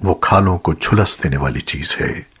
وہ کھالوں کو جھلس دینے والی چیز ہے۔